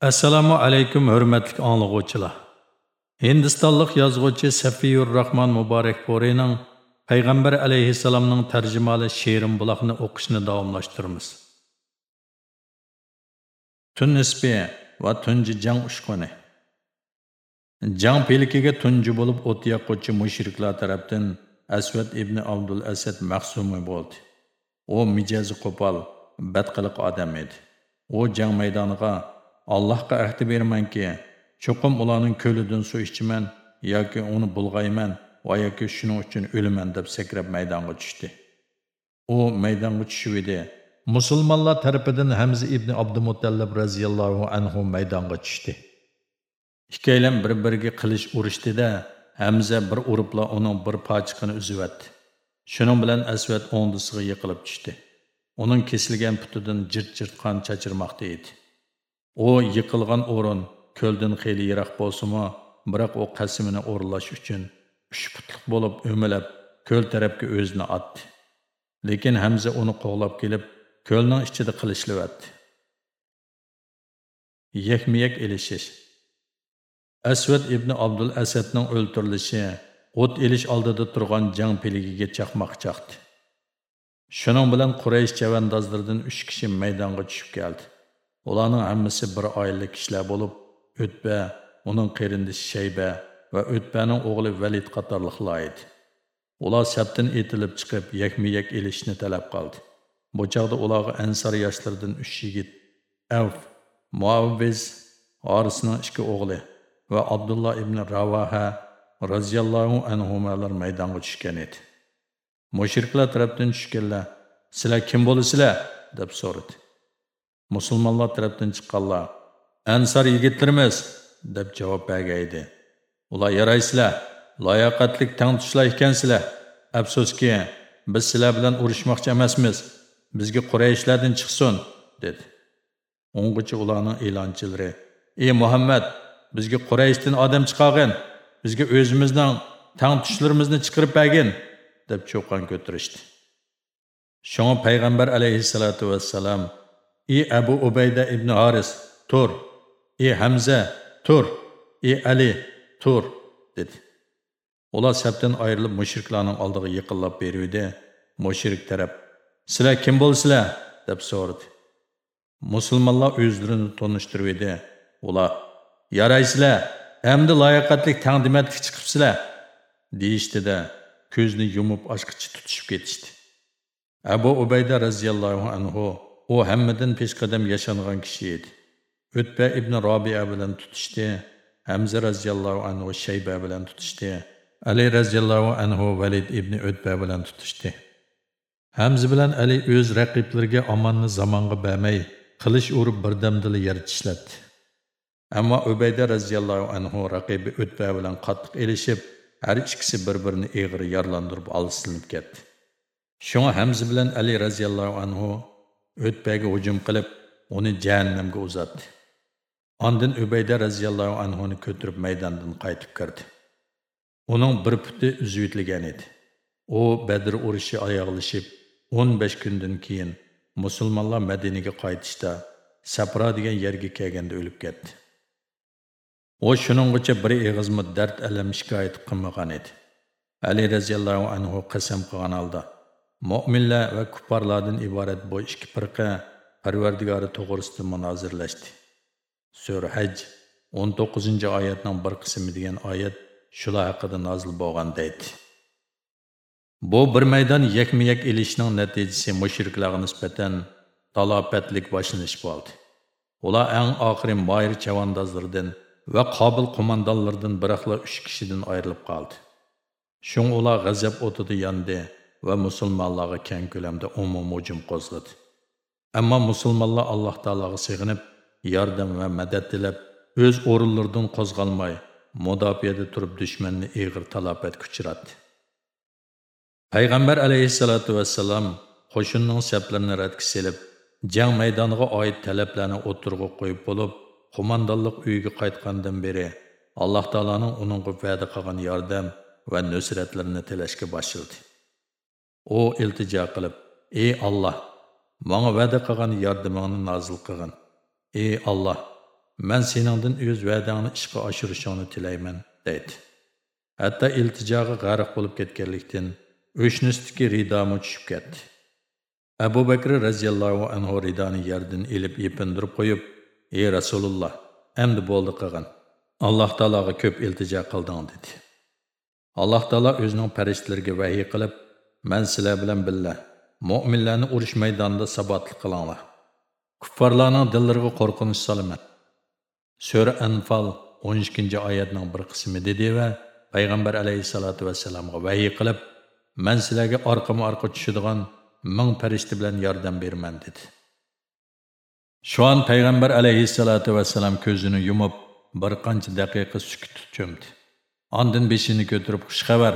Assalomu alaykum hurmatli anglovchilar. Hindistonlik yozuvchi Safiyur Rahman Muborak Porining Payg'ambar alayhissalomning tarjimali she'rim buloqni o'qishni davomlashtiramiz. Tun nisbi va tunji jang ushquni. Jang pelikiga tunji bo'lib o't yoquvchi mushriklar tarafdan Asvad ibn Abdul Asad mahsumi bo'ldi. U mijozi qo'pol, badqiliq odam edi. U jang maydoniga Allohga ahdi bermanki, cho'qim ularning ko'lidan suv ichaman yoki uni bulg'ayman va yoki shuning uchun o'laman deb sakrab maydonga tushdi. U maydonga tushib edi. Musulmonlar tarafidan Hamza ibn Abdumutallab radhiyallohu anhu maydonga tushdi. Ikkalam bir-biriga qilish urishdida Hamza bir uribla uning bir pochiqini uzibatdi. Shuning bilan Asvad o'ndisiga yiqilib tushdi. Uning kesilgan putidan jirt-jirt qon chachirmoqda edi. U yiqilgan o'rin ko'ldan xeyli yiroq bo'lsimi biroq u qasimini o'rinlash uchun uch putliq bo'lib o'milab ko'l tarafga o'zini otdi. Lekin hamza uni qo'g'lab kelib ko'lning ichida qilishlayapti yakmiyak ilishish asvad ibn abdul asadning o'ltirilishi o't elish oldida turgan jang peligiga chaqmoq chaqdi. Shuning bilan quraysh chavandozlaridan uch kishi maydonga tushib keldi. Onların əmmisi bir aylıq kişilər olub, Ütbə, onun qerindişi Şeybə və Ütbənin oğlu Vəlid qatarlıqlar idi. Onlar səbdən etilib çıxıb yekmiyek ilişini tələb qaldı. Bu çağda onlara ənsar yaşlardan üç yigit, Əvf, Muavviz, Arisinin iki oğlu və Abdullah ibn Ravaha raziyallahu anhumalar meydanğa düşkən idi. Müşriklər tərəfdən düşkənlər, "Sizlər kim bolusizlar?" deyə soruşdu. Musulmonlar tarafdan chiqqanlar ansar yigitlarimiz deb javob bergaydi ular yaraysizlar layoqatlik tang tushlar ekansizlar afsuski biz sizlar bilan urushmoqchi emasmiz. Bizga qurayishlardan chiqsin dedi. O'ng'ichi ularning e'lonchilari ey muhammad bizga qurayishdan odam chiqarg'in. Bizga o'zimizdan tang tushlarimizni chiqarib bergin deb cho'qon ko'tarishdi shunga payg'ambar alayhissalotu vassalam ey abu ubayda ibn oris tur ey hamza tur ey ali tur dedi. Ular sabdan ayrilib mushriklarning oldiga yiqillab beruvdi. Mushrik taraf sizlar kim bo'lsizlar? deb so'radi. Musulmonlar o'zlarini tanishtirib edi ular yaraysizlar hamda layoqatli taqdimatga chiqibsizlar deyishdida ko'zni yumib ochqichi tutishib ketishdi. Abu ubayda roziyallohu anhu u hammadan peshqadam yashangan kishi edi. O'tba ibn robiya bilan tutishdi hamza roziyallohu anhu shayba bilan tutishdi ali roziyallohu anhu valid ibn o'tba bilan tutishdi. Hamza bilan ali o'z raqiblariga omonni zamonga bermay qilich urib birdamdili yer tishlatdi. Ammo ubayda roziyallohu anhu raqibi o'tba bilan qattiq elishib har ikkisi bir birini eg'ri yorlandirib olsinib ketdi. Shunga hamza bilan ali roziyallohu anhu o'tpaga hujum qilib uni jahannamga uzatdi. Ondin ubayda roziyallohu anhuni ko'tirib maydondan qaytib kirdi. Uning bir puti uzvitilgan edi. U badr urushi oyoqlashib 15 kundan keyin musulmonlar madinaga qaytishda sapro degan yerga kelganda o'lib ketdi. U shuninggacha bir eg'izmi dard alam shikoyat qilmagan edi. Ali roziyallohu anhu qasam qilgan holda mo'minlar va kuffarlardan iborat bu ikki firqa parvardigori to'g'risida munozirlashdi. Sura haj 19 oyatning bir qismi degan oyat shular haqida nozil bo'lgan deydi. Bu bir maydon yakma yak ilishning natijasi mushriklarga nisbatan talopatlik boshlanish bo'ldi. Ular eng oxiri moyir chavandozlardan va qobil qo'mondonlardan biraqla uch kishidan ayrilib qoldi. Shung ular g'azab o'tida yondi va musulmonlarga keng ko'lamda umum hujum qo'zg'adi. Ammo musulmonlar alloh taologa sig'inib yordam va madad tilab o'z o'rinlaridan qo'zg'almay mudofiada turib dushmanni eg'ir talofat kuchiratdi payg'ambar alayhissalotu vassalam qo'shinning saplarini radga selib jang maydoniga oid talablarni o'tirg'a qo'yib bo'lib qo'mondonlik uyiga qaytgandan beri alloh taolaning uningga va'da qilgan yordam va nusratlarini tilashga boshladi. U iltijo qilib ey olloh manga va'da qilgan yordamingni nozil qilgin. Ey olloh man seningdan o'z va'dangni ishga oshirishingni tilayman deydi. Hatto iltijoga g'arq bo'lib ketganlikdan o'shnistiki ridomi tushib ketdi. Abu bakr roziyallohu anhu ridoni yerdan ilib yepindirib qo'yib ey rasululloh endi bo'ldi qilg'in. Alloh taologa ko'p iltijo qilding dedi. Alloh taolo o'zining farishtalariga vahiy qilib Mən sizlar bilan billə, mo'minlarni urush maydonida sabatlı qilinglar. Kuffarlarının dillariga qo'rqinch solaman sura anfal 12 oyatning bir qismi dedi va payg'ambar alayhissalotu vassalamga vahiy qilib man sizlarga orqama arqa tushadigan ming farishta bilan yordam beraman dedi. Shu an payg'ambar alayhissalotu vesselam ko'zini yumib bir qancha daqiqa sükut cho'mdi. Ondan beshini ko'tarib xushxabar,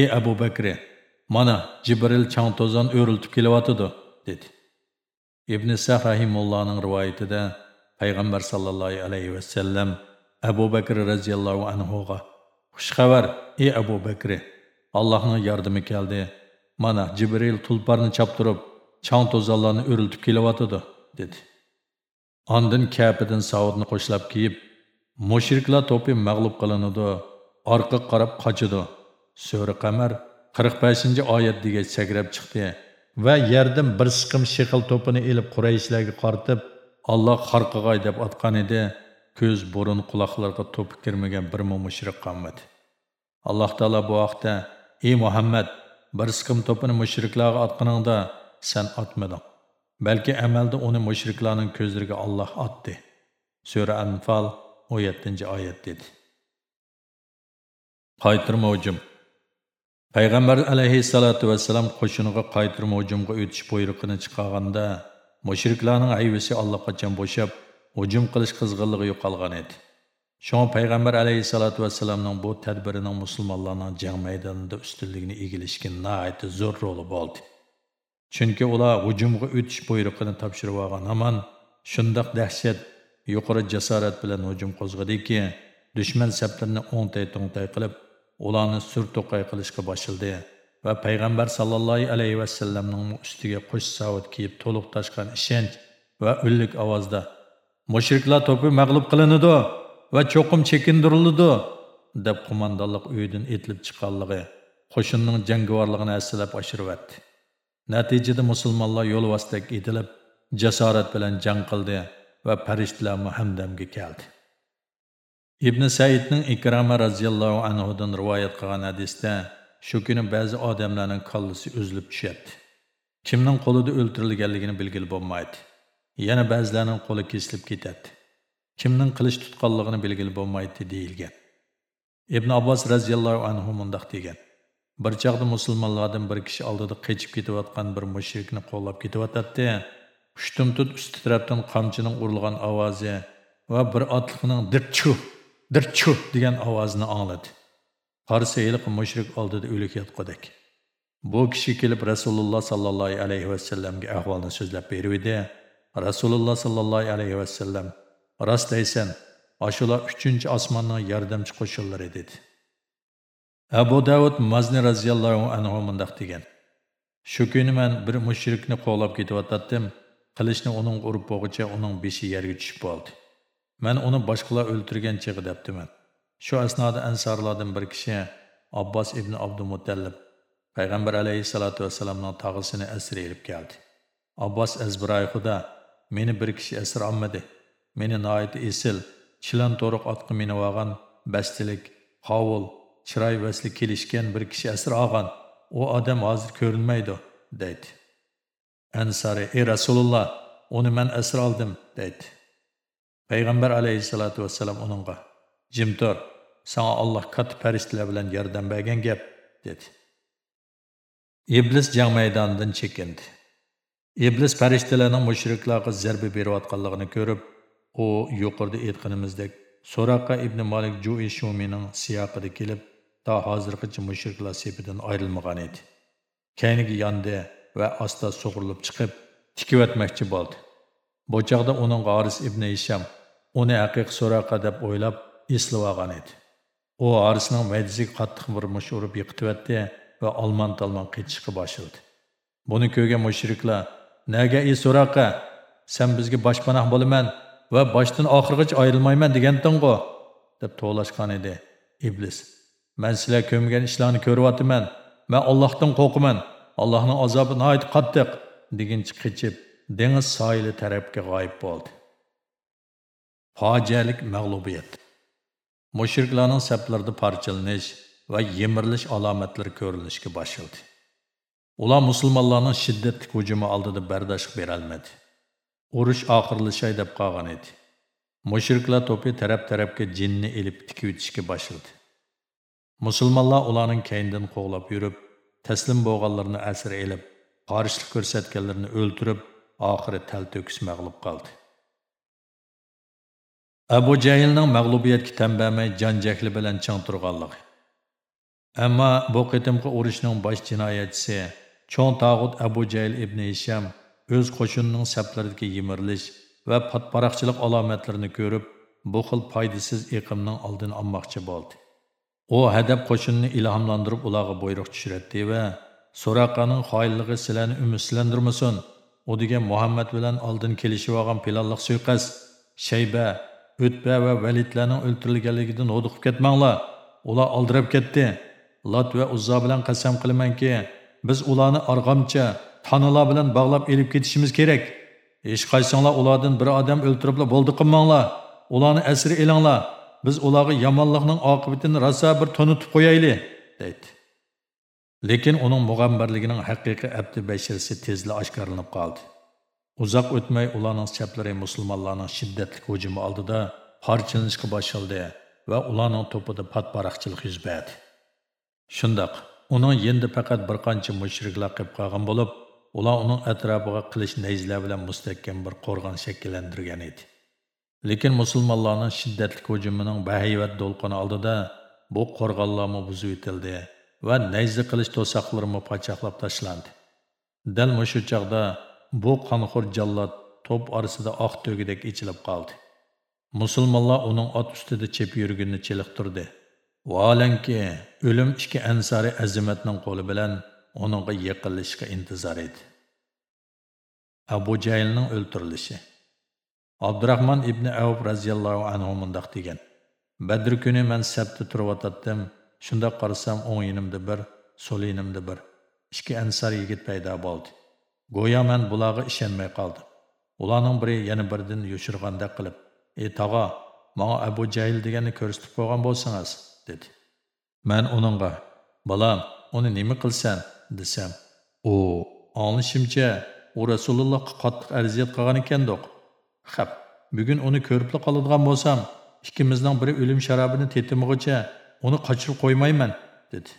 ey Abu Bakri, mana Jibril chang to'zon o'riltib kelyotidi, dedi. Ibn Sah rahimullohning rivoyatida payg'ambar sollallohu alayhi vasallam Abu Bakr radhiyallohu anhuga xushxabar, ey Abu Bakri, Allohning yordami keldi. Mana Jibril tulparni choptirib, chang to'zonlarni o'riltib kelyotidi, dedi. Ondan kapidan savodni qo'shlab kiyib, mushriklar to'pi mag'lub qilinadi. orqa qarab qochadi. sura qamar 45 oyat dega sakrab chiqdi. Va yerdan bir siqim shiqil to'pini ilib qurayishlarga qortib olloh xarqig'ay deb otgan edi. Ko'z burun quloqlarga to'pi kirmagan bir mushrik qolmadi alloh taolo bu vaqtda ey muhammad bir siqim to'pini mushriklarga otqaningda sen otmading. Balki amalda uni mushriklarning ko'zlariga olloh otdi. Sura anfal 17 oyat dedi. Qaytirma hujum payg'ambar alayhissalotu vassalam qo'shiniga qaytirma hujumga o'tish buyruqini chiqarganda mushriklarning ayvisi allaqachon bo'shab hujum qilish qizg'inligi yo'qolgan edi. Shunga payg'ambar alayhissalotu vassalamning bu tadbirining musulmonlarning jang maydonida ustunligini egilishga nihoyatda zo'r roli bo'ldi. Chunki ular hujumga o'tish buyrug'ini topshirib olgan hamon shundoq dahshat yuqori jasorat bilan hujum qo'zg'adiki dushman saflarini o'ngtay to'ngtay qilib ularni sur to'qay qilishga boshildi va payg'ambar sallallohu alayhi vasallamning ustiga qush savut kiyib to'liq toshgan ishonch va ullik ovozda mushriklar to'pi mag'lub qilinadi va cho'qim chekindiriladi deb qo'mondonlik uyidan etilib chiqqanligi qo'shinning jangovorligini aslab oshiryapti natijada musulmonlar yo'l vastak etilib jasorat bilan jang qildi va farishtalar muhamdamga keldi. Ibn saidning ikrama roziyallohu anhudan rivoyat qilgan hadisda shu kuni ba'zi odamlarning kollasi uzilib tushyapti. Kimning qo'lida o'ltirilganligini bilgil bo'lmaydi. Yana ba'zilarning qo'li kesilib ketadi. Kimning qilich tutqanligini bilgil bo'lmaydi deyilgan. Ibn abbos roziyallohu anhu mundoq degan. Bir chog'da musulmonlardan bir kishi oldida qechib ketayotgan bir mushrikni qo'llab ketyotadi pushtumtut usti tarafdan qamchining urilgan ovozi va bir otliqning dirchu dirchu degan ovozni angladi qarsa yiliq mushrik oldida o'lik yotqudek bu kishi kelib rasululloh sollallohu alayhi vasallamga ahvolni so'zlab beruvdi rasululloh sollallohu alayhi vasallam rost aysan ashular uchinchi osmonning yordamchi qo'shinlari dedi abu davud mazni roziyallohu anhu mundoq degan shu kuni man bir mushrikni qo'llab ketyotgandim qilichni uning urib bo'g'icha uning beshi yerga tushib qoldi man uni boshqalar o'ltirgan chig'i debdiman. Shu asnoda ansorlardan bir kishi abbos ibn abdumutallib payg'ambar alayhissalotu vassalamning tog'isini asir elib keldi. Abbos azbiroyhuda meni bir kishi asir olmadi. Meni noiti esil chilan to'riq otqa meni olgan bastilik hovul chiroy vasli kelishgan bir kishi asir olgan. U odam hozir ko'rinmaydi deydi. Ansari ey rasululloh uni man asir oldim deydi. Payg'ambar alayhissalotu vassalam uningga jim tur sanga alloh katta farishtalar bilan yordam bergan gap dedi. Iblis jang maydonidan chekindi. Iblis farishtalarning mushriklarga zarba berayotganligini ko'rib u yuqorida aytganimizdek so'roqqa ibn malik jui shumining siyoqida kelib to hozirgacha mushriklar sepidan ayrilmagan edi. Kayniga yondi va asta sug'urilib chiqib tikib o'tmoqchi bo'ldi. Bu chog'da uning g'oris ibn isham uni aqiq so'raqa deb o'ylab eslab olgan edi. U orisning maydasiga qattiq bir mush urib yiqitibdi va olmon talmon qechishga boshladi buni ko'rgan mushriklar naga ey so'raqa sen bizga boshpanoh bo'laman va boshdan oxirigacha ayrilmayman deganding'u deb to'lashgan edi iblis. Man sizlar ko'mgan ishlarni ko'ryotiman man ollohdan qo'rqaman. Allohning azobi nihoyat qattiq deguncha qichib dengiz soyili tarafga g'oyib bo'ldi. Faciəlik məğlubiyyət. Müşriklərin səblərdə parçalanış və yemiriliş əlamətləri görülüşə başladı. Ular müsəlmanların şiddətli hücumu aldıda bərdaşlıq verə bilmədi. Uruş axırlaşay deyə qalğan idi. Müşriklər topu tərəf-tərəfə cinni elib tikib itişə başladı. Müsəlmanlar onların kəyindən qovlab yürüb, təslim boğanlarını əsir elib, qarşılıq göstərdiklərini öldürüb, axırı təl töküs məğlub qaldı. Abu jaylning mag'lubiyatga tanbamay janjakli bilan chang turganligi. Ammo bu qitimqi urushning bosh jinoyatchisi cho'ng tog'ut abu jayl ibn hisham o'z qo'shinining saflaridagi yemirilish va patparaqchilik alomatlarini ko'rib bu xil foydasiz iqimning oldini olmoqchi bo'ldi. U hadab qo'shinni ilhomlantirib ularga buyruq tushiradi va so'raqaning xoinligi sizlarni umidsizlantirmasin u degan muhammad bilan oldin kelishib olgan planliq suiqasd shayba o'tba va validlarning o'ltirilganligidan huduqib ketmanglar. Ular oldirab ketdi. Lat va uzzo bilan qasam qilamanki biz ularni arg'amcha tanalar bilan bog'lab elib ketishimiz kerak. Hech qaysinglar ulardan bir odam o'ltiribla bo'ldi qilmanglar. Ularni asir elinglar biz ularga yomonlikning oqibatini rosa bir to'nitib qo'yayli deydi. Lekin uning mug'ambarligining haqiqiy abdi bashirsi tezla oshkorlanib qoldi. Uzoq o'tmay ularning chaplari musulmonlarning shiddatli hujumi oldida parchalanishga boshladi va ularning to'pida patparaqchilik yuz berdi. Shundoq uning endi faqat bir qancha mushriklar qilib qolgan bo'lib ular uning atrofiga qilich nayzlar bilan mustahkam bir qo'rg'on shakllantirgan edi. Lekin musulmonlarning shiddatli hujumining bahayvat to'lqini oldida bu qo'rg'onlarmi buzib etildi va nayza qilish to'saqlarimi pochaqlab tashlandi. Dal mushu chog'da bu qanxur jallod to'p orasida oq to'gidek ichilib qoldi. Musulmonlar uning ot ustida chep yurganini cheliqtirdi. Valanki, o'lim ikki ansari azimatning qo'li bilan uningga yiqilishga intizor edi. Abu jaylning o'ltirilishi. Abdurahmon ibn avf roziyallohu anhu mundoq degan. Badr kuni man turib turyotatdim shunda qarasam o'ng yonimda bir so'l yonimda bir ikki ansar yigit paydo bo'ldi. Goya man bularga ishonmay qoldim. Ularning biri yana birden yoshirgandek qilib ey tog'a manga abu jayl deganni ko'rsatib qo'ygan bo'lsangiz dedi. Man uningga bolam uni nima qilsan? desam u anglishimcha u rasulullohga qattiq arziyat qilgan ekandoq. Hap bugun uni körüplü qoladigan bo'lsam ikkimizning biri o'lim sharobini tetimiğice, uni qochirib qo'ymayman dedi.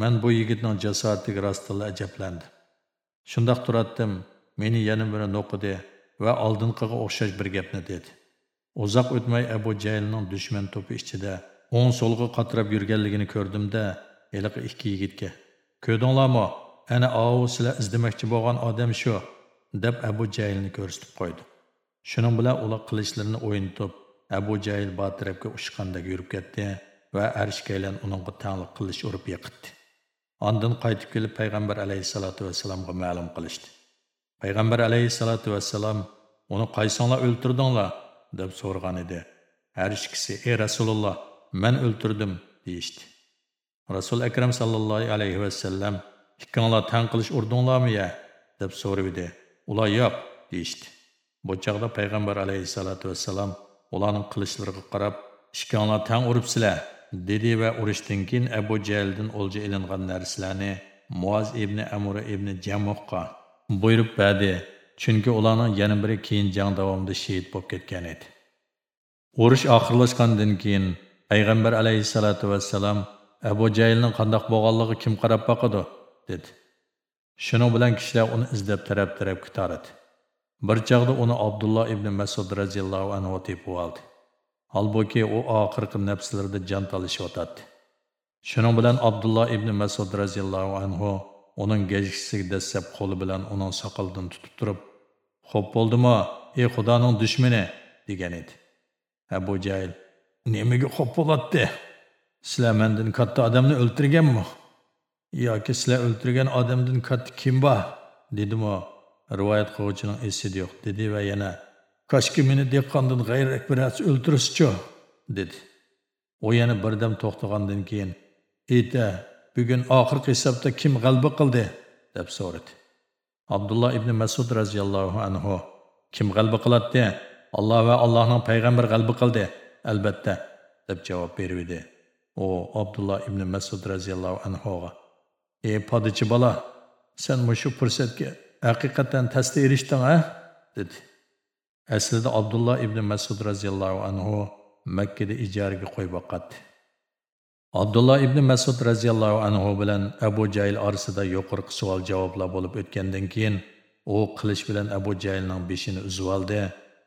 Men bu yigitning jasoratiga rostilla ajablandim Şundaq turatdım, meni yana biri no'qidi va oldinqiga o'xshash bir gapni dedi. Uzoq o'tmay abu Jahlning dushman to'pi ichida o'ng so'lga qatrab yurganligini ko'rdimda iliqi ikki yigitga ko'rdinglarmi? Ana ovu sizlar izlamoqchi bo'lgan odam shu deb abu Jahlni ko'rsatib qo'ydi. Shuning bilan ular qilichlarini o'ynatib abu jayl botirabga uchqandek yurib ketdi va arshkaylan uningga tanglik qilish urib yiqitdi. Ondan qaytib kelib payg'ambar alayhissalotu vassalomga ma'lum qilishdi. Payg'ambar alayhissalotu vassalom uni qaysonlar o'ltirdinglar deb so'rgan edi. Har ikkisi ey Rasululloh, men o'ltirdim deyishdi. Rasul akram sallallohu alayhi vasallam ikkinglar tan qilish urdinglarmi ya deb so'radi. Ular yo'q deyishdi. Bu chaqda payg'ambar alayhissalotu vassalom ularning qilishlariga qarab, ikkinglar tan uribsizlar dedi va urushdan keyin abu jahldan o'lja ilingan narsalarni muoz ibn amura ibn jamoqqa buyurib berdi. Chunki ularning yana biri keyin jang davomida shehid bo'lib ketgan edi. Urush oxirlashgandan keyin payg'ambar alayhissalotu vassalam abu jahlning qandoq bo'lganligi kim qarab boqadi? dedi. Shuning bilan kishilar uni izlab tarab tarafga taradi bir chog'da uni abdulloh ibn masud roziyallohu anhu tepib oldi. Halbuki u oxirgi nafslarda jon talishayotadi. Shuning bilan Abdulloh ibn Mas'ud radhiyallohu anhu uning gejkisiga dastlab qo'li bilan uning soqolidan tutib turib, "Xo'p bo'ldimi, ey Xudoning dushmani?" degan edi. Abu Jahl, "Nimaga xo'p bo'ladi? Sizlar mendan katta odamni o'ltirganmi? yoki sizlar o'ltirgan odamdan katta kim bor?" dedimi? Rivoyat qiluvchining esida yo'q dedi va yana Koshki meni dehqondan g'ayr akbirasi o'ltirishchi, dedi. U yana birdam to'xtagandan keyin, "Ita, bugun oxirgi hisobda kim g'alaba qildi?" deb so'radi. Abdulloh ibn Mas'ud radhiyallohu anhu kim g'alaba qiladi? Alloh va Allohning payg'ambari g'alaba qildi, albatta, deb javob berdi. U Abdulloh ibn Mas'ud radhiyallohu anhuga ey podichi bola sen mushu fursatga haqiqatan tasda erishding a dedi Əslində abdulloh ibn masud rəziyallahu anhu Məkkədə ijaraga qo'yib boqqandi abdulloh ibn masud rəziyallahu anhu bilan abu jayl orasida yuqorqi savol javoblar bo'lib o'tgandan keyin u qilich bilan abu jaylning beshini uzib oldi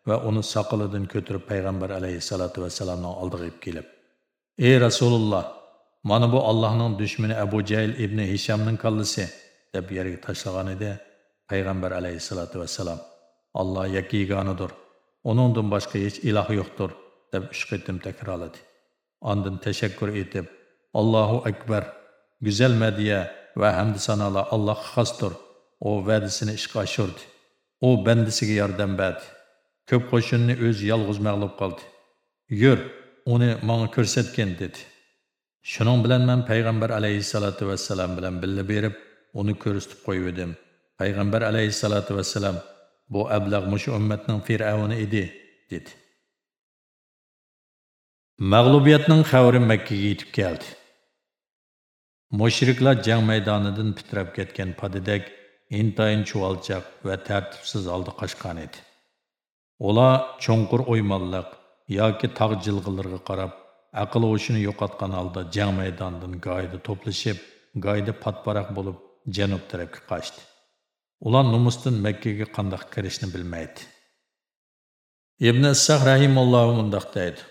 va uni soqolidan ko'tarib payg'ambar alayhissalotu vasallamning oldiga kelib ey rasululloh Mana bu Allah'ın düşməni Əbu Cəhil ibn Hişamның kallasi" deb yerga tashlagan edi. Payg'ambar alayhissalatu vasallam. Alloh yakiganıdır. Uningdan boshqa hech ilah yo'qdir deb üç qatim takrorladi. Ondan tashakkur etib Allohu akbar Güzel medya va hamd sanolar Allah xosdir. U va'dasini ishga oshirdi. U bandisiga yordam berdi. Ko'p qo'shinni o'z yolg'iz mag'lub qildi. Yur, uni menga ko'rsatgin dedi. Şunun bilan men payg'ambar alayhissalatu vassalam bilan billa berib, uni ko'rsatib qo'yib edim. Payg'ambar alayhissalatu vassalam bu ablag' mush ummatning fir'avni edi, dedi. Mag'lubiyatning xavri Makkaga yetib keldi. Mushriklar jang maydonidan pitrab ketgan padidak intayin chuvalchaq va tartibsiz oldi qochgan edi. Ular cho'nqur o'ymonliq yoki tog' jilg'ilariga qarab aql o'shini yo'qotgan holda jang maydonidan goyida to'plashib goyida patparaq bo'lib janub tarafga qochdi ular numusdan makkaga qandoq kirishni bilmaydi. Ibn issoh rahimulloh mundoq deydi.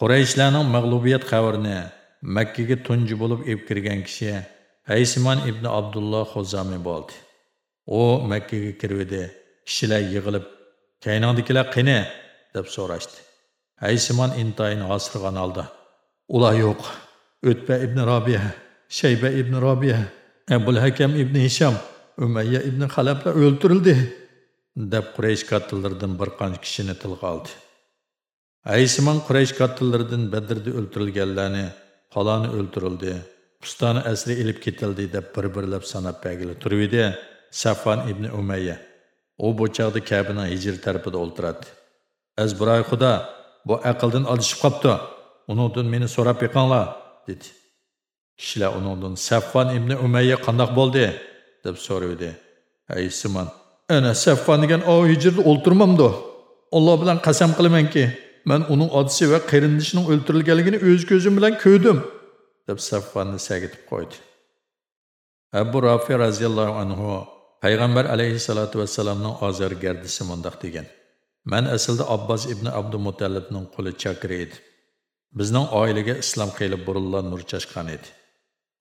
Qurayshlarning mag'lubiyat xabarini makkaga tunji bo'lib eb kirgan kishi haysimon ibn abdulloh xo'zami bo'ldi. U makkaga kirvidi kishilar yig'ilib kaynodikilar qani deb so'rashdi. Aysimon intayin osirg'an oldi. Ular yo'q. O'tba ibn Robiya, Shayba ibn Robiya, Abul Hakam ibn Hisham, Umayya ibn Xalablar o'ltirildi. deb Quraysh qatillardan bir qancha kishini tilga oldi. Aysimon Quraysh qotillaridan Badrda o'ltirilganlarni, faloni o'ldirildi, Pustani asri ilib ketildi deb bir-birlab sanab bergili turibdi. Safvan ibn Umayya. U bu chaqda Kabaning hijr tarafida o'ltiradi. Azbiroy Xudo bu aqldan adashib qopti uningdan meni so'rab yiqinglar dedi kishilar uningdan Safvan ibn umayya qandoq bo'ldi deb so'raydi ey simon ana saffon degan o hijrda o'ltirmamdi alloh bilan qasam qilamanki man uning otasi va qarindishining o'ltirilganligini o'z ko'zim bilan ko'rdim deb saffonni sagitib qo'ydi abu rafi roziyallohu anhu payg'ambar alayhissalotu vassalomning ozar gardisi mundoq degan man aslida abbos ibn Abdumutallibning quli chakri edi. Bizning oilaga islom qilib burunlar nur chashqan edi.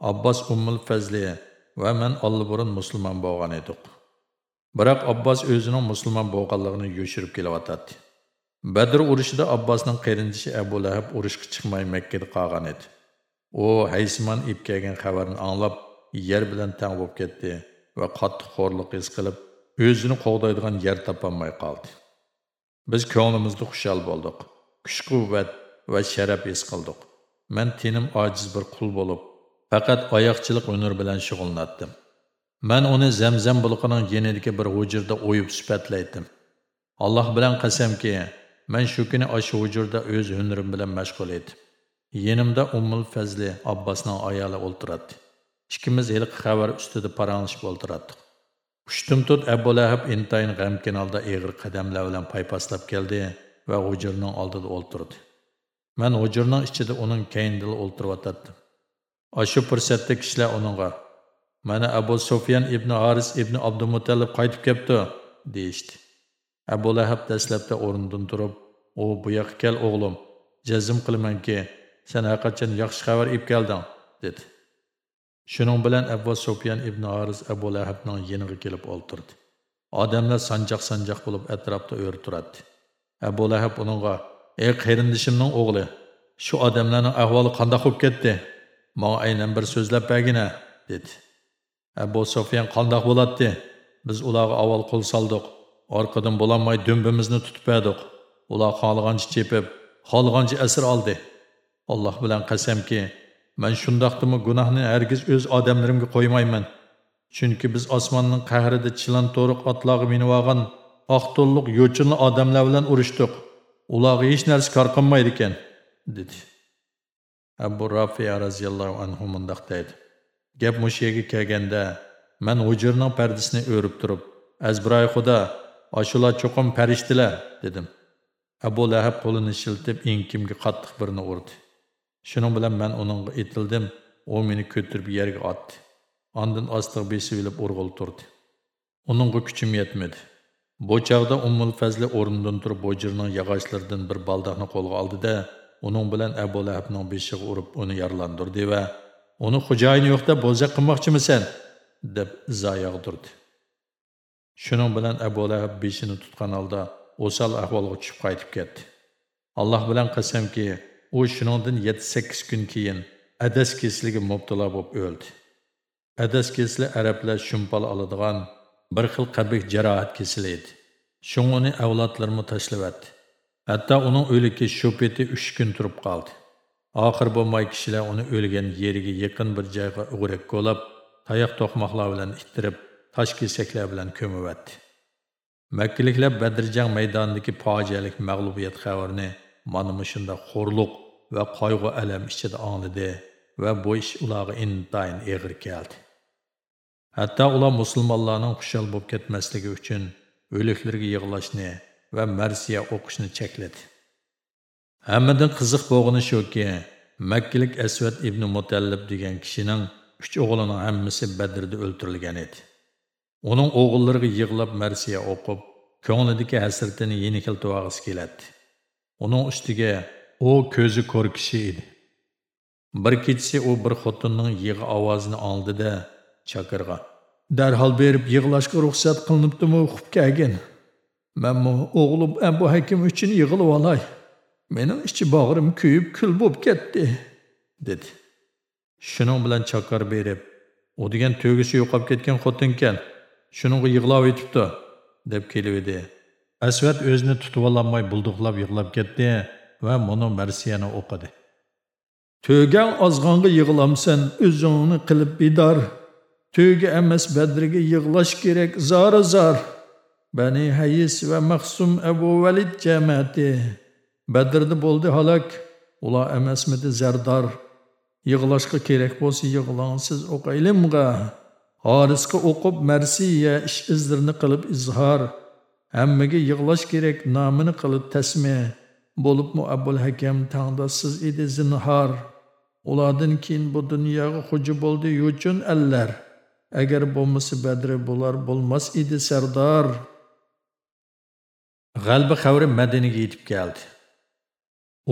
abbos Ummul Fazli va men alliburun musulmon bo'lgan edik. Biroq abbos o'zining musulmon bo'lganligini yo'shirib kelyotadi Badr urushida abbosning qarindishi Abu Lahab urushga chiqmay makkada qolgan edi. U Haysimon ib kelgan xabarni anglab, yer bilan tang bo'lib ketdi va qattiq xo'rliq his qilib, o'zini qo'g'daydigan yer topolmay qoldi. Biz ko'nglimizda xushal bo'ldik. Kuch-quvvat va sharaf his qildik. Men tenim ojiz bir qul bo'lib, faqat oyoqchilik hunari bilan shug'ullandim. Men uni Zamzam bulqining yenidagi bir hujurda o'yib sifatlaydim. Alloh bilan qasamki, men shu kuni o'sha hujurda o'z hunarim bilan mashg'ul edim. Yenimda Ummul Fazli Abbosning ayoli o'ltiradi. Ikkimiz ilk xabar ustida paranglashib o'ltirardik. Ushtim tut Abu Lahab intayin g'amkin holda eg'ir qadamlar bilan paypaslab keldi va hujurning oldida o'ltirdi. Men hujurning ichida uning keyindil o'ltirib Ashu fursatda kishilar uningga "Mana Abu Sufyan ibn Haris ibn Abdumutallib qaytib kelibdi" deyishdi. Abu Lahab dastlabda o'rnidan turib, "O bu yoqqa kel o'g'lim, jazm qilamanki, sen haqiqatan yaxshi xabar ib kelding" dedi. Shuning bilan Abu Sufyan ibn Ariz Abu Lahabning yeniga kelib o'ltirdi. Odamlar sanjaq-sanjaq bo'lib atrofda o'rib turadi. Abu Lahab uningga: "Ey qarindishimning o'g'li, shu odamlarning ahvoli qanday bo'lib ketdi? Ma aynan bir so'zlab bergina" dedi. Abu Sofyan qanday bo'ladi? Biz ularga avval qo'l soldik. orqadan bo'lolmay dumbimizni tutib edik ular xohlagancha chepib xohlagancha asir oldi alloh bilan qasamki men shundoqdimi gunohni hargiz o'z odamlarimga qo'ymayman chunki biz osmonning qahrida chilan to'riq otlarga minib olgan oq to'lliq yo'chinli odamlar bilan urushdik ularga hech narsa kor qilmaydi ekan dedi abu rafiya roziyallohu anhu mundoq deydi. Gap mushu yerga kelganda man hujurning pardasini o'rib turib azbiroy xudo ashular cho'qim farishtalar dedim. Abu lahab qo'lini shiltib enkimga qattiq birini urdi. Shuning bilan man uningga etildim u meni ko'tirib yerga otdi. Andin ostiq besib ilib urg'ul turdi. Uningga kuchim yetmadi. Bu chog'da ummul fazli o'rnidan turib bojirning yog'ochlaridan bir baldoqni qo'lga oldida uning bilan abu lahabning beshig'i urib uni yaralandirdi va uni xo'jayini yo'qda bo'zaq qilmoqchimisan? deb izo yog'dirdi. Shuning bilan abu lahab beshini tutgan holda o'sal ahvolga tushib qaytib ketdi. Alloh bilan qasamki u shuningdan yetti sakkiz kun keyin adas kesiliga mubtalo bo'lib o'ldi. Adas kesili arablar shumpal oladigan bir xil qabih jarohat kesili edi shunga uni avlodlarimi Hatta hatto uning o'ligi shu peti uch kun turib qoldi oxir bo'lmay kishilar uni o'lgan yeriga yaqin bir joyga o'g'rak ko'lab tayoq to'qmoqlar bilan ittirib tosh kesaklar bilan ko'mivatdi makkaliklar Bedircan maydonidagi fojialik mag'lubiyat xabarini manımışında shunda xo'rliq va qayg'u alam ichida angladi va bu iş ularga indayın eg'ir keldi hatto ular musulmonlarning xushal bo'lib ketmasligi uchun o'liklarga yığılaşını va marsiya o'qishni chekladi. Hammadan qiziq bo'lg'ini shuki makkalik asvat ibn mutallib degan kishining uch o'g'lining hammasi badrda o'ltirilgan edi. Uning o'g'illariga yig'lab marsiya o'qib ko'nglidagi hasratini yenikiltib olg'isi keladi. Uning ustiga u ko'zi ko'r kishi edi. Bir kechasi u bir xotinning yig'i ovozini oldida chaqirga darhol berib yig'lashga ruxsat qilinibdimi uqib kelgin manmu o'g'lim Əbu hakim uchun yig'ilib olay mening ichi bog'rim kuyib kul bo'lib getdi, dedi. Şunun bilan çakar berib u degan to'gisi yo'qolib ketgan xotinkan shuningga yig'lab yetibdi deb kelib edi. Asvat o'zini tutib ololmay bulduqlab yig'lab ketdi va buni marsiyani o'qidi to'gan ozg'onga yig'lamsan o'zingni qilib bidor to'ga emas badriga yig'lash kerak zora zor bani hayis va mahsum abu valid jamiyati badrda bo'ldi halok. Ular emasmidi zardor yig'lashga kerak bo'lsa yig'lang siz o'qaylimg'a horisga o'qib marsiya ish izdirni qilib izhor. Hammaga yig'lash kerak nomini qilib tasmi. Bo'libmi abul hakam tangdossiz edi zinhor. Ulardan keyin bu dunyoga xo'ja bo'ldi yuchun allar. Agar bo'lmasa badri bular bo'lmas edi sardor. G'alba qavri madinaga yetib keldi.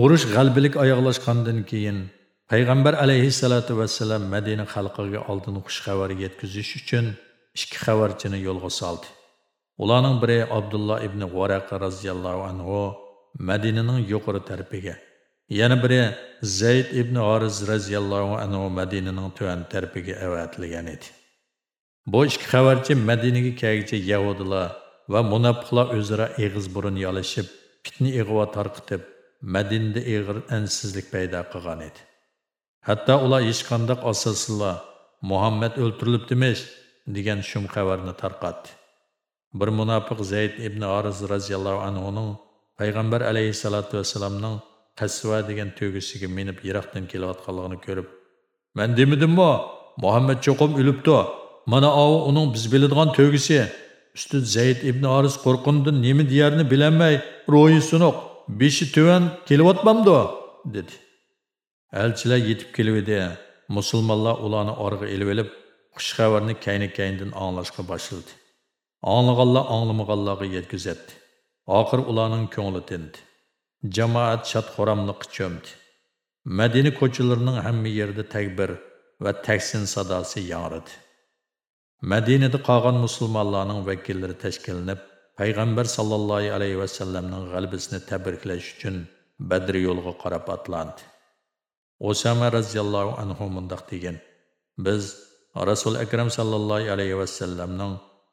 Urush g'albilik oyoqlashgandan keyin payg'ambar alayhissalotu vassalam madina xalqiga oldin xushxabar yetkazish uchun ikki xabarchini yo'lga soldi. Ularning biri abdulloh ibn varaqa roziyallohu anhu madinaning yuqori tarafiga yana biri zayd ibn oriz roziyallohu anhu madinaning tuan tarafiga avatilgan edi. Bu ikki xabarchi madinaga kelgicha yahudilar va munofiqlar o'zaro eg'iz burun yolishib fitni ig'vo tarqitib madinada ig'ir ansizlik paydo qilgan edi. Hatto ular hech qandoq asossizlar muhammad o'ltirilibdimish degan shum xabarni tarqatdi. Bir munofiq zayd ibn oriz roziyallohu anhuning payg'ambar alayhissalotu vassalamning qasva degan to'gisiga minib yiroqdan kelayotganligini ko'rib man demidimmi muhammad cho'qim o'libdi. Mana ovi uning biz biladigan to'gisi usti zayd ibn oriz qo'rqindan nima deyarini bilolmay ro'yi sunuq beshi tuvan kelyotmamdi dedi. Elchilar yetib kelib edi musulmonlar ularni orqa ilib olib xushxabarni kayni kayndan anglashga boshladi. Anglaganlar anglamaganlarga yetkazadi. Oxir ularning ko'ngli tindi. Jamoat shod xo'ramliqqa cho'mdi madina ko'chalarining hamma yerida takbir va taksin sadosi yangradi. Madinada qolgan musulmonlarning vakillari алейхи payg'ambar sallallohu alayhi тәбрикләш g'alabasini tabriklash uchun қарап атланды. Осама разияллаһу osama мындақ anhu "Біз degan biz rasul akram sallallohu alayhi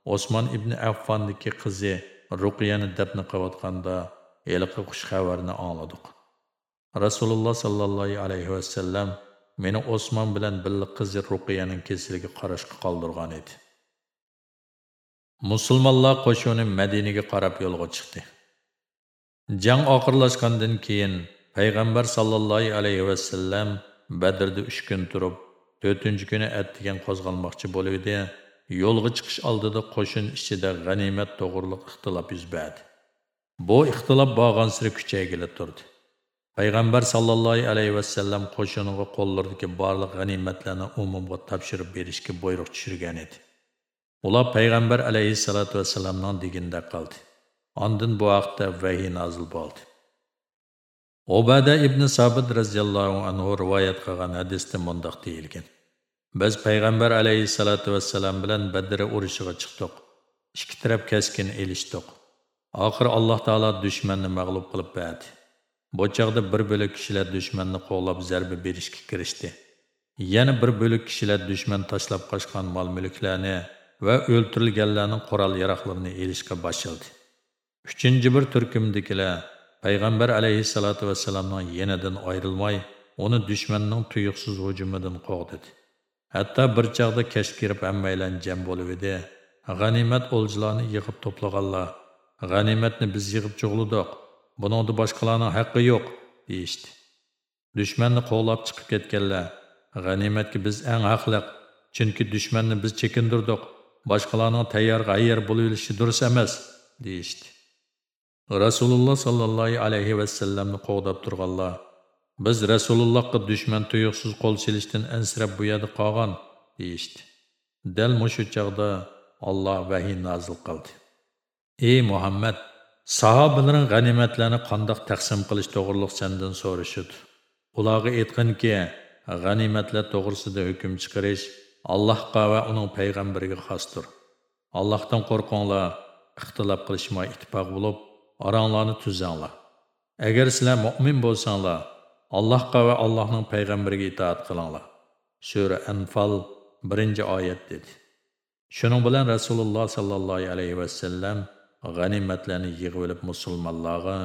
Осман ибн ibn affondagi qizi ruqiyani dafn qilayotganda құш xush xabarni angladik rasululloh алейхи alayhi vasallam meni osmon bilan birga qizi ruqiyaning kesiliga qarashga qoldirgan edi. Musulmonlar qo'shini madinaga qarab yo'lga chiqdi. Jang oxirlashgandan keyin payg'ambar sollallohu alayhi vasallam badrda uch kun turib to'rtinchi kuni attigan qo'zg'almoqchi bo'luvdi. Yo'lga chiqish oldida qo'shin ichida g'animat to'g'riliq ixtilof yuz berdi. Bu ixtilof borgan siri kuchaygila turdi. Payg'ambar sollallohu alayhi vasallam qo'shiniga qo'llaridagi barliq g'animatlarni umumga topshirib berishga buyruq tushirgan edi. Ular payg'ambar alayhissalotu vassalamning deginda qoldi. Ondin bu haqda vahiy nozil bo'ldi. Ubada ibn sobit roziyallohu anhu rivoyat qilgan hadisda mundoq deyilgan. Biz payg'ambar alayhissalotu vassalam bilan badr urushiga chiqdik. Ikki taraf kaskin elishdik. Oxiri alloh taolo dushmanni mag'lub qilib berdi. Bu çağda bir bo'lik kishilar dushmanni qo'g'lab zarba berishga kirishdi. Yana bir bölük kişiler düşman tashlab qochgan mol mulklarni va o'ltirilganlarning qurol yaroqlarini elishga boshladi. Uchinchi bir turkumdikilar payg'ambar alayhissalotu vassalamning yenidan ayrilmay uni dushmanning tuyuqsiz hujumidan qo'g'didi hatto bir chog'da kashf kirib hammaylan jam bo'lib edi. G'animat o'ljilarni yig'ib to'plaganlar g'animatni biz yig'ib cho'g'lidiq buningda boshqalarning haqqi yo'q deyishdi. Dushmanni qo'g'lab chiqib ketganlar g'animatga biz eng haqliq chunki dushmanni biz chekindirdik boshqalarning tayyor g'ayyor bo'lilishi durust emas deyishdi. Rasululloh sollallohu alayhi vasallamni qo'g'dab turganlar biz rasulullohga dushman tuyuqsiz qo'l silishdan ansirab bu yerda qolgan deyishdi. Dal mushu chog'da olloh vahiy nozil qildi. Ey muhammad sahobalarning g'animatlarni qandoq taqsim qilish to'g'riliq sandan so'rashidi ularga aytqinki g'animatlar to'g'risida hukm chiqarish allohga va uning payg'ambariga xosdir. Allohdan qo'rqinglar ixtilof qilishmay ittifoq bo'lib oranglarni tuzanglar. Agar sizlar mo'min bo'lsanglar allohga va allohning payg'ambariga itoat qilinglar. Sura anfal birinchi oyat dedi. Shuning bilan rasululloh sollallohu alayhi vasallam g'animatlarni yig'ib olib musulmonlarga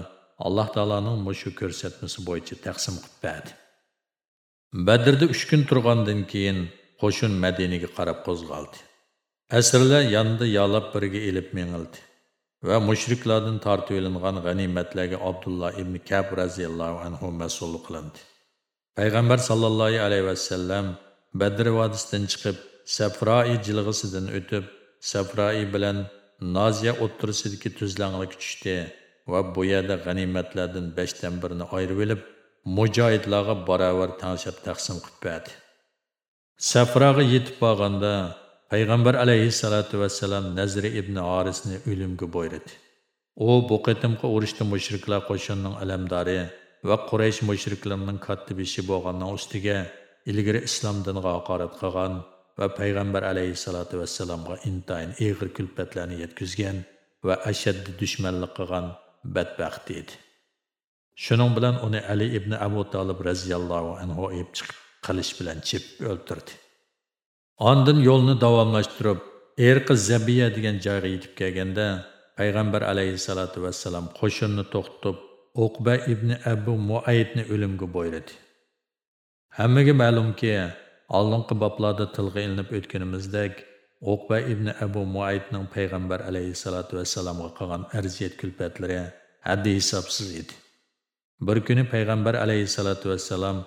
alloh taoloning mushu ko'rsatmasi bo'yicha taqsim qilib berdi. Badrda uch kun turgandan keyin qo'shin madinaga qarab qo'zg'aldi. Asrlar yonida yolab birga ilib mengildi va mushriklardan tortib ilingan g'animatlarga abdulloh ibn kab roziyallohu anhu mas'ul qilindi. Payg'ambar sollallohu alayhi vasallam badr vodisidan chiqib safroi jilg'isidan o'tib safroi bilan noziya o'ttirisidagi tuzlanglik tushdi va bu yerda g'animatlardan beshdan birini ayirib olib mujohidlarga barobar tanglab taqsim qilib berdi. Safroga yetib borganda payg'ambar alayhissalotu vassalam nazri ibn orisni o'limga buyurdi u bu qitimqi urushda mushriklar qo'shinining alamdori va quraysh mushriklarining kottibishi bo'lganning ustiga ilgari islom diniga haqorat qilgan va payg'ambar alayhissalotu vassalomga intayin eg'ir kulfatlarni yetkazgan va ashaddiy dushmanlik qilgan badbaxt edi shuning bilan uni ali ibn abu tolib roziyallohu anhu ib chiqib qilich bilan chepib o'ltirdi Ondan yo'lni davomlashtirib, Erqi Zabiya degan joyga yetib kelganda, payg'ambar alayhissalotu vassalam qo'shinni to'xtatib, Uqba ibn Abu muayidni o'limga buyurdi. Hammaga ma'lumki, oldingi boblarda tilga ilinib o'tganimizdek, Uqba ibn Abu Muaydning payg'ambar alayhisolatu vassalamga qilgan arziyat kulfatlari haddi hisobsiz edi. Bir kuni payg'ambar alayhisolatu vassalam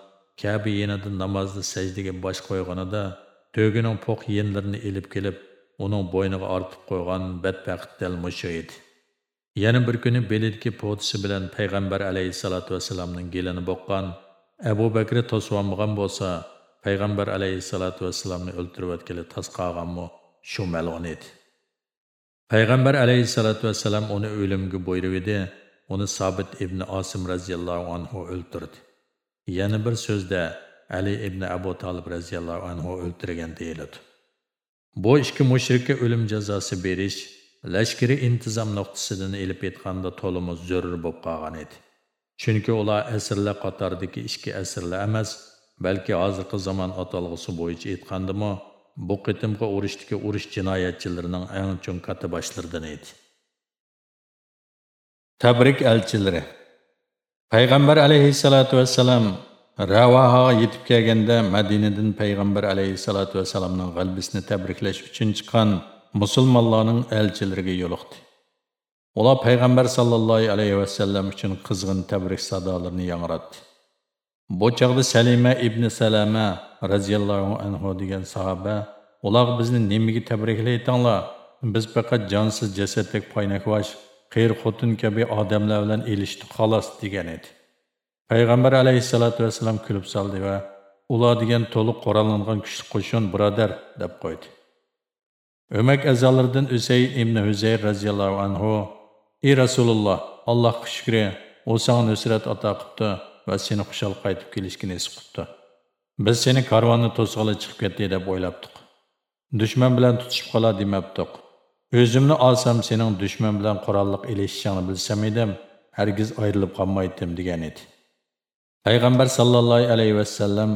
Kabe yanada namozda sajdaga bosh qo'yganida Төгінің поқ енлеріні еліп келіп, оның бойныға артып қойған бәтбәқіт дәл мұшы еді. Яны бір күні беледкі потысы білән Пайғамбар алейхиссалату вассаламның келіні боққан, Әбу Бәкірі тосуамыған болса, payg'ambar alayhissalotu vassalomni o'ltirayotgani tas qolganmi? Shu malg'un edi. Payg'ambar alayhissalotu vassalam uni o'limga buyurib edi uni sobit ibn osim roziyallohu anhu o'ltirdi yana bir so'zda ali ibn abu tolib roziyallohu anhu o'ltirgan deyiladi. Bu ikki mushrikka o'lim jazosi berish lashkari intizom nuqtasidan ilib aytganda to'limi zo'rur bo'lib qolgan edi. Chunki ular asrlar qatoridagi ichki asrlar emas balki hozirgi zamon atalg'usi bo'yicha aytgandimi, bu qitimga urushdagi urush jinoyatchilarining eng chong katibashlaridan edi. Tabrik elchilari Payg'ambar alayhissalotu vassalam Ravahaga yetib kelganda Madinadan payg'ambar alayhissalotu vassalamning g'albisini tabriklash uchun chiqqan musulmonlarning elchilariga yo'liqdi. Ular payg'ambar sallallohu alayhi vasallam uchun qizg'in tabrik sadolarini yangratdi. Bu chaqda Salima ibn Salama radhiyallohu anhu degan sahoba ular bizni nimaga tabriklaytinglar? Biz faqat jonsiz jasaddek poynakvosh, qiyr xotin kabi odamlar bilan elishdi xolos degan edi. payg'ambar alayhissalotu vassalam kulib soldi va ular degan to'liq qurollangan kuchli qo'shin birodar deb qo'ydi o'mak azalaridan usayd ibn huzayr roziyallohu anhu ey rasululloh allohga shukri u sanga nusrat ato qilibdi va seni xushal qaytib kelishga nasib qilibdi. Biz seni karvonni to'sg'ili chiqib ketdi deb o'ylabdik dushman bilan tutishib qolar demabdiq. O'zimni olsam sening dushman bilan qurolliq ilishishingni bilsam edim hargiz ayrilib qolmaydim degan edi. Payg'ambar sallallohu alayhi vasallam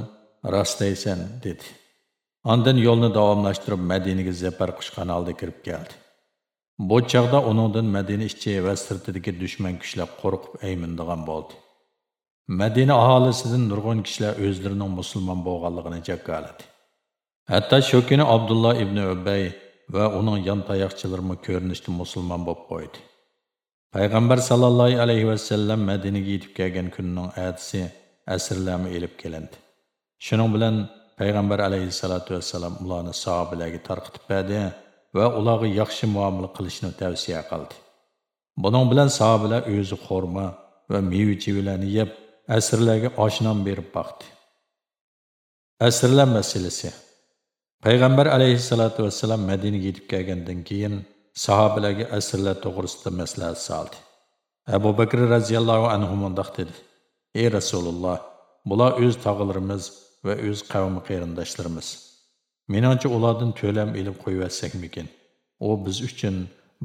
rost deysan dedi. Ondan yo'lni davomlashtirib Madinaga zafar qush kanalida kirib keldi. Bu chaqda uningdan Madina ichi va sirtidagi dushman kuchlar qo'rqib aymindigan bo'ldi. Mədinə əhalisindən nurgun kişilər özlərinin müsəlman bolğanlığını cəqqaladı. Hətta şu günü Abdullah ibn Übey və onun yan tayaqçıları görünüşdə müsəlman olub qoydu. Peyğəmbər sallallahu alayhi və sallam Mədinəyə yetib gələn günün ətisi əsirlərmi elib gəlindi. Şunun bilan Peyğəmbər alayhissalatu vesselam ularını sahabelərə tarqıtıb bədi və onlara yaxşı muamilə qilishni tövsiyə qıldı. Bunun bilan sahabelər özü xorma və meyvə-çivilərini yeyib yeb asrlarga oshnom berib boqdi. Asrlar masalasi. Payg'ambar alayhissalotu vassalam madinaga yetib kelgandan keyin sahobalarga asrlar to'g'risida maslahat soldi. Abu bakr roziyallohu anhu mundoq dedi. Ey rasululloh bular o'z tog'larimiz va o'z qavmi qarindoshlarimiz. Menimcha ulardan to'lam ilib qo'yvatsakmikin u biz uchun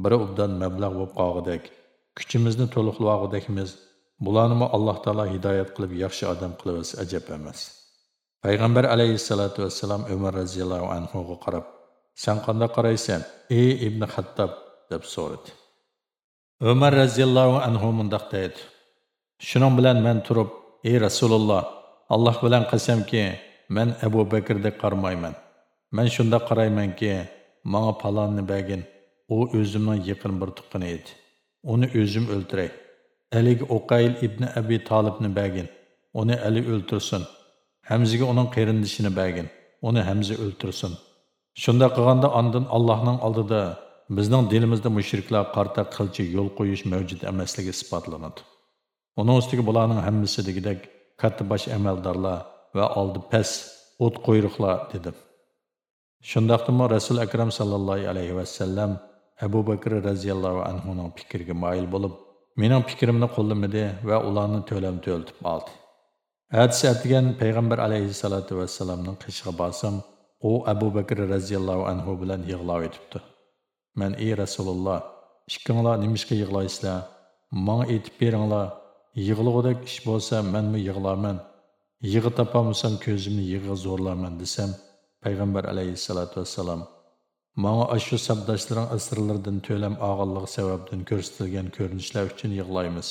bir obdan mablag' bo'lib qolg'idek kuchimizni to'liqlag'idekmiz bularnimi alloh Teala hidoyat qilib yaxshi odam qilibsa ajab emas payg'ambar aleyhissalatu vesselam umar roziyallohu anh'u qarab Sen qanda qaraysan, ey Ibn Hattab deb so'radi. Umar raziyallohu anhu mundaq deydi. Shuning bilan men turib, ey Rasululloh, Alloh bilan qasamki, men Abu Bakrdek qarmayman. Men shunda qaraymanki, menga palonni bergin. U o'zimning yaqin bir tuqqani edi. Uni o'zim o'ltiray. Aliga Uqayl ibn Abi Talibni бәген, Uni Ali o'ltirsin. Hamziga uning qarindishini бәген, Uni Hamza o'ltirsin. Shunda qilganda ondan Allohning oldida bizning dinimizda mushriklar qarta qilchi yo'l qo'yish mavjud emasligi isbotlanadi. Uning үстігі bularning hammasi дегідек қатты bosh amaldorlar va oldi pas o't qo'yruqlar деді. Шындақтыма Rasul akram sallallohu alayhi vasallam Abu Bakr radhiyallohu anhuning fikriga moyil bo'lib, mening fikrimni qo'llamadi va ularni to'lam to'ltib oldi. Hadis aytgan payg'ambar alayhissalatu vassalamning qishig'i borsam, u abu bakr roziyallohu anhu bilan yig'lab o'tibdi man ey rasululloh ikkinglar nimishga yig'laysizlar manga aytib beringlar. Yig'lag'udek ish bo'lsa manmi yig'larman? Yig'i topolmasam ko'zimni yig'i zo'rlaman desam payg'ambar alayhissalotu Маңа ашу ashu sabdoshlaring төлем to'lam og'irligi sababdan көрінішлер үшін uchun yig'laymiz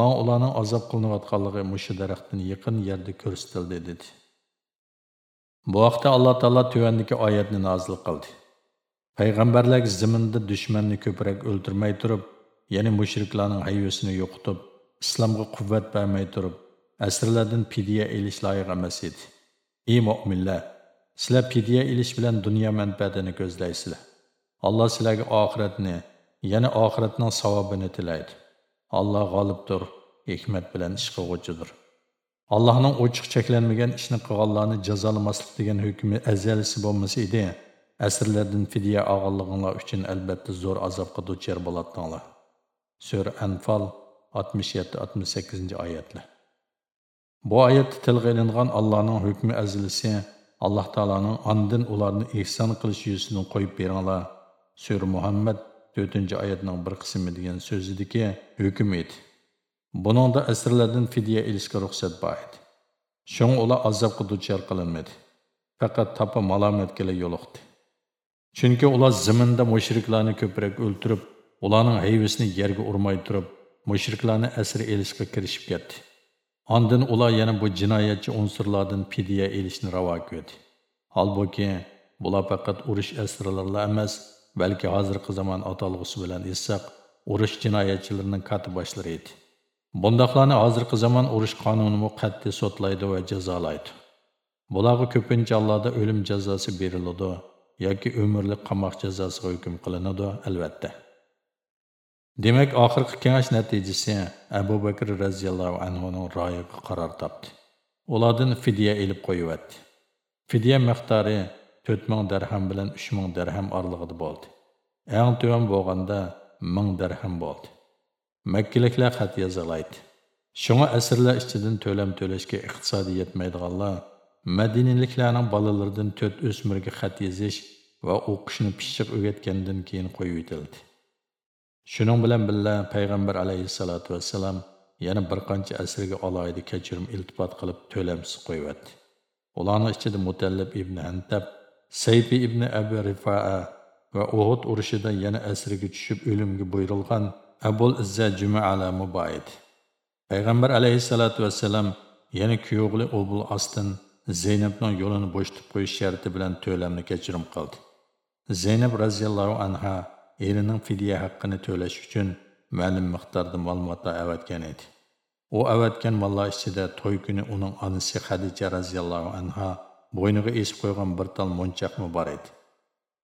оланың азап azob атқалығы мұшы дарақтың еқін ерді ko'rsatildi деді. Bu vaqtda Alloh taolo tuvandagi oyatni nozil qildi. Payg'ambarlar ziminda dushmanni ko'proq o'ldirmay turib, ya'ni mushriklarning hayvosini yo'qotib, islomga quvvat bermay turib, asrlardan fidya elish loyiq emas edi. Ey mu'minlar, sizlar fidya ilish bilan dunyo manfaatini ko'zlaysizlar. Alloh sizlarga oxiratni, yana oxiratning savobini tilaydi. Alloh g'olibdir, hikmat bilan ish qiluvchidir. Allohning ochiq cheklanmagan ishni qilganlarni jazolamaslik degan hukmi azalisi bo'lmasa edi asrlardan fidya olganliginglar uchun albatta zo'r azobga duchor bo'ladinglar Sur anfal 67-68 oyatlar bu oyatda tilga ilingan allohning hukmi azalisi alloh taoloning andin ularni ehson qilish yuzini qo'yib beringlar sura muhammad 4 oyatning bir qismi degan so'zidagi hukm edi Buningda asrlardan fidya ilishga ruxsat bor edi. Shung ular azobga duchor qilinmadi. Faqat topa malomatga yo'liqdi. Chunki ular zaminda mushriklarni ko'proq o'ltirib, ularning hayvisini yerga urmay turib, mushriklarni asir elishga kirishib ketdi. Ondan ular yana bu jinoyatchi unsurlardan fidya elishni ravo ko'rdi. Halbuki bular faqat urush asirlarla emas, balki hozirgi zamon atalg'usi bilan esaq, urush jinoyatchilarining katiboshlari edi. Bundaqlarni hozirgi zamon urush qonuni qat'iy sotlaydi va jazolaydi. Bularga ko'pincha Allohda o'lim jazosi beriladi yoki umrlik qamoq jazosiga hukm qilinadi, albatta. Demak, oxirgi kengash natijasi Abu Bakr radhiyallohu anhuning royiga qaror topdi. Ulardan fidya elib qo'yibdi. Fidya miqdori 4000 dirham bilan 3000 dirham orlig'ida bo'ldi. Eng tuvan bo'lganda 1000 dirham bo'ldi. Makkaliklar xat yozalaydi. Shunga asrlar ichidan to'lam to'lashga iqtisodiy yetmaydiganlar Madinaliklarning bolalaridan 4 o'smirga xat yozish va o'qishni pishiq o'rgatgandan keyin qo'yib etildi. Shuning bilan birga payg'ambar alayhissalatu vassalam yana bir qancha asrga alohida kechirim iltifot qilib to'lamsiz qo'yyapti ularni ichida Mutallib ibn Antab, Sayfi ibn Abi Rifa'a va Uhud urushida yana asrga tushib o'limga buyurilgan Abul Izza Juma'ala muboid. Payg'ambar alayhissalotu vassalam yana kuyovli Obul ostin Zeynabning yo'lini bo'shtib qo'yish sharti bilan to'lamni kechirim qildi. zaynab roziyallohu anha erining fidya haqqini to'lash uchun ma'lum miqdorda ma'lumotlar avatgan edi. U avatgan mollar ichida to'y kuni uning onasi Xadija roziyallohu anha bo'yniga esib qo'ygan bir tal monchaqmi bor edi.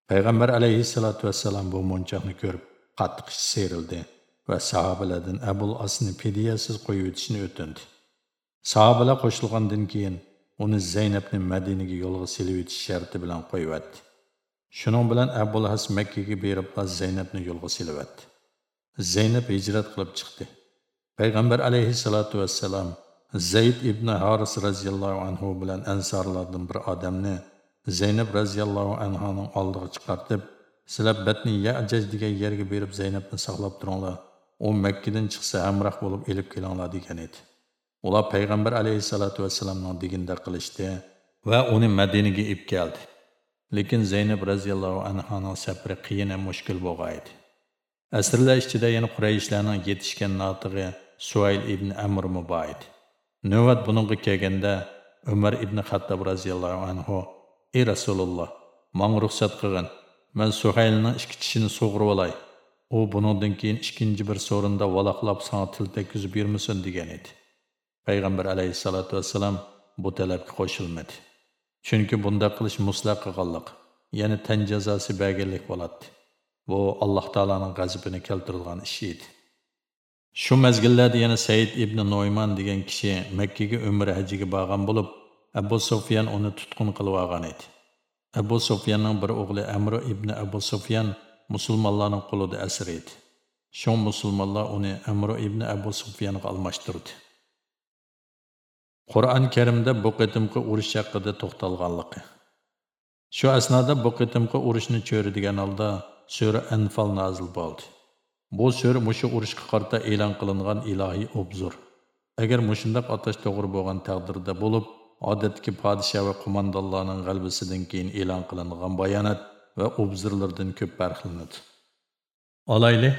Payg'ambar alayhissalatu vassalam bu monchaqni ko'rib qattiq serildi va sahobalardan Abul Asni fidyasiz qo'yib o'tishni o'tindi. Sahobalar qo'shilgandan keyin uni Zaynabni Madinaga yo'lga silib o'tish sharti bilan qo'yibdi. Shuning bilan Abul Has Makkaga berib Zaynabni yo'lga silibdi. Zaynab hijrat qilib chiqdi. Payg'ambar alayhissalatu vassalam Zayd ibn Haris radhiyallohu anhu bilan ansorlardan bir odamni Zaynab radhiyallohu anhoning oldiga chiqartib, sizlar batni Ya'jaj degan yerga berib Zaynabni saqlab turinglar. U Makkadan chiqsa hamroh bo'lib elib kelinglar degan edi. Ular payg'ambar alayhissalatu vassalamning deginda qilishdi va uni Madinaga ib keldi. Lekin Zaynab radhiyallohu anhaning sabri qiyin ham mushkul bo'lgan edi. Asrlar ichida yana Qurayshlarning yetishgan notig'i Suayl ibn Amr muboid. Navbat buningga kelganda Umar ibn Xattob raziyallohu anhu: "Ey Rasululloh, menga ruxsat qilgin. Men Suhaylning ikki tishini sug'urib olay. U buningdan keyin ikkinchi bir so'rinda valoqlab sana til tekkizib yurmasin" degan edi. payg'ambar alayhissalotu vassalam bu talabga qo'shilmadi chunki bunda qilish muslaq qilganlik ya'ni tan jazosi berganlik bo'ladi. Bu alloh taoloning g'azabini keltiradigan ish edi. Shu mazgillarda yana said ibn noyman degan kishi makkaga umra hajiga borgan bo'lib abu sufyan uni tutqun qilib olgan edi. Abu sufyanning bir o'g'li amri ibn abu sufyan musulmonlarning qo'lida asir edi. Shu musulmonlar uni amri ibn abu sufyanga almashtirdi. Qur'on Karimda bu qitimqi urush haqida to'xtalganligi. Shu asnoda bu qitimqi urushni cho'ridigan holda sura Anfal nozil bo'ldi. Bu sura mushu urushga qarta e'lon qilingan ilohiy obzor. Agar mushundaq atash to'g'ri bo'lgan taqdirda bo'lib, odatki podshoh va qo'mondonlarning g'albisidan keyin e'lon qilingan bayonot va obzorlardan ko'p farqlanadi. Olayli,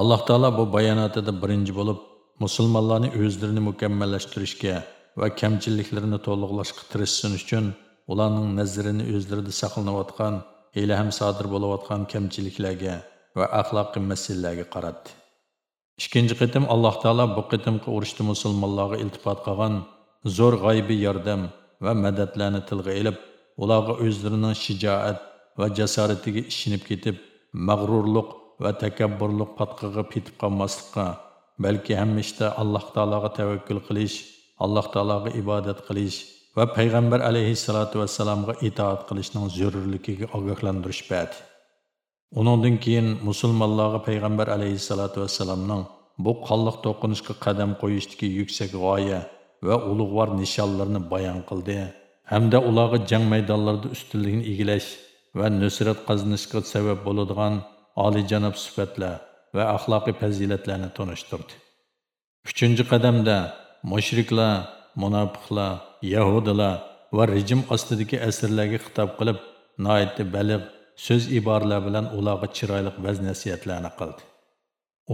Alloh taolo bu bayonotida birinchi bo'lib musulmonlarni o'zlarini mukammallashtirishga va kamchiliklarini to'liqlashga tirishsin uchun ularning nazarini o'zlarida saqlanayotgan hali ham sodir bo'layotgan kamchiliklarga va axloqiy masalalarga qaratdi. Ikkinchi qitim alloh taolo bu qitimqi urushda musulmonlarga iltifot qilgan zo'r g'aybiy yordam va madadlarni tilga ilib ularga o'zlarining shijoat va jasoratiga ishinib ketib mag'rurlik va takabburlik patqig'i petib qolmaslikqa balki hamma ishda alloh taologa tavakkul qilish alloh taologa ibodat qilish va payg'ambar alayhissalotu vassalomga itoat qilishning zarurligiga ogohlantirish badi. Uningdan keyin musulmonlarga payg'ambar alayhissalotu vassalomning bu qonliq to'qinishga qadam qo'yishdagi yuksak g'oya va ulug'vor nishonlarni bayon qildi hamda ularga jang maydonlarida ustunlikni egillash va nusrat qozonishga sabab bo'ladigan olijanob sifatlar va axloqiy fazilatlarni tanishtirdi. Uchinchi qadamda mushriklar munofiqlar yahudilar va rejim ostidagi asrlarga xitob qilib noiti baliq so'z iboralar bilan ularga chiroyli vaz nasihatlarni qildi.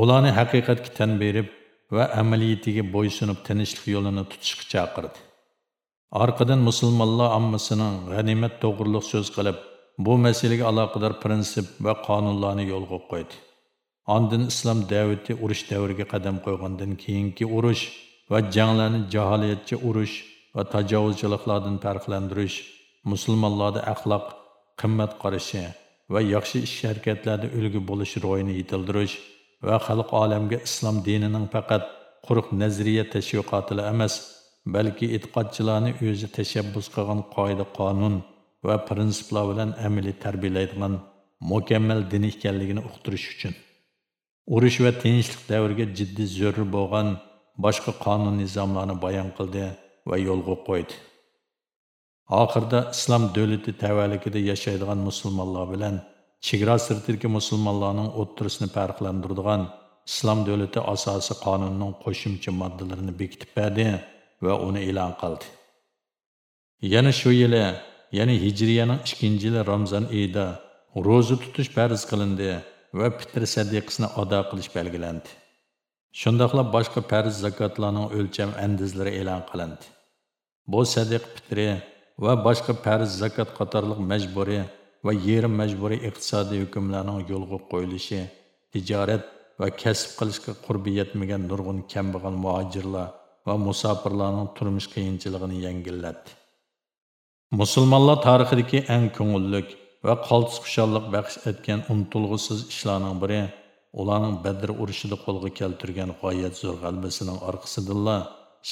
Ularni haqiqatga tan berib va amaliyatiga bo'ysunib tinchlik yo'lini tutishga chaqirdi. Orqadan musulmonlar ammasining g'animat to'g'riliq so'z qilib bu masalaga aloqador prinsip va qonunlarni yo'lga qo'ydi. Ondan islom davati urush davriga qadam qo'ygandan keyingi urush va janglarni jaholiyatcha urush va tajovuzchiliklardan farqlantirish musulmonlarda axloq qimmat qarashi va yaxshi ish harakatlarda ulgu bo'lish ro'yini yetildirish va xalq olamga islom dinining faqat quruq nazariya tashviqotila emas balki e'tiqodchilarni o'zi tashabbus qilgan qoida qonun va prinsiplar bilan amaliy tarbiyalaydigan mukammal din ekanligini uqtirish uchun. Urush va tinchlik davriga jiddiy zarur bo'lgan boshqa qonun nizomlarni bayon qildi va yo'lga qo'ydi. Oxirida islom davlati tavalligida yashaydigan musulmonlar bilan chegara sirtidagi musulmonlarning o'ttirisini farqlantiradigan islom davlati asosi qonunning qo'shimcha moddalarini bekitib berdi va uni e'lon qildi. Yana shu yili ya'ni hijriyaning ikkinchi yili ramzon oyida ro'za tutish farz qilindi va fitr sadiqasini ado qilish belgilandi. Şundaqla başqa pərz zakatlarının ölçəm əndizləri elan qilindi. Bu sadiq fitri və başqa pərz zakat qatarlıq məcburi və yerim məcburi iqtisadi hukmlarning yo'lga qoyuluşu, tijorat və kasb qilishga qurbi yetmagan nurg'un kambag'al muhojirlar və musofirlarning turmush qiyinchiligini yengillatdi musulmonlar tarixidagi eng ko'ngillik va qaltis xushalliq baxsh etgan unutilg'usiz ishlarning biri ularning badr urushida qo'lga keltirgan g'oyat zo'r g'albasining orqasidilla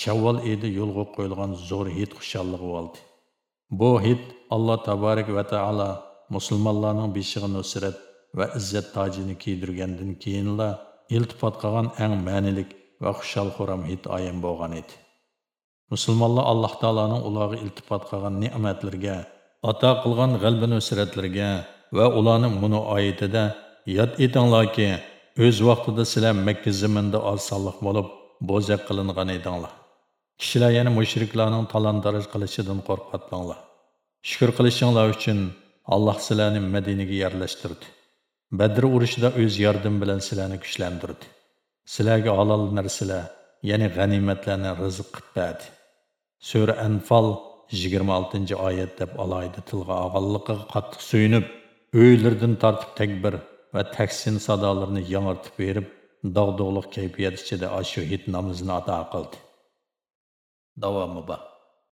shavvol edi yo'lga qo'yilgan zo'r hid xushallig'i bo'ldi bu hid alloh tabarak va taolo musulmonlarning beshig'i nusrat va izzat tojini kiydirgandan keyinla iltifot qilgan eng ma'nilik va xushal xuram hid ayon bo'lgan edi. Musulmonlar alloh taoloning ularga iltifot qilgan ne'matlarga ato qilgan g'alba nusratlarga va ularning buni oyatida yod etinglarki o'z vaqtida sizlar makka zaminda osonliq bo'lib bo'zaq qilingan edinglar. Kishilar yana mushriklarning talon qilishidan qo'rqatlanglar shukur qilishinglar uchun alloh sizlarni madinaga yerlashtirdi. Badr urushida o'z yordam bilan sizlarni kuchlantirdi. Sizlarga halol narsalar ya'ni g'animatlarni rizq qilib berdi sura anfal 26 oyat deb alayda tilga olganligiga qattiq suyunib uylardan tortib takbir və təksin sadalarını yanırtıb verib dağdoğluq keyfiyyət içində aşu hit namazını ada qıldı. Davamı bax.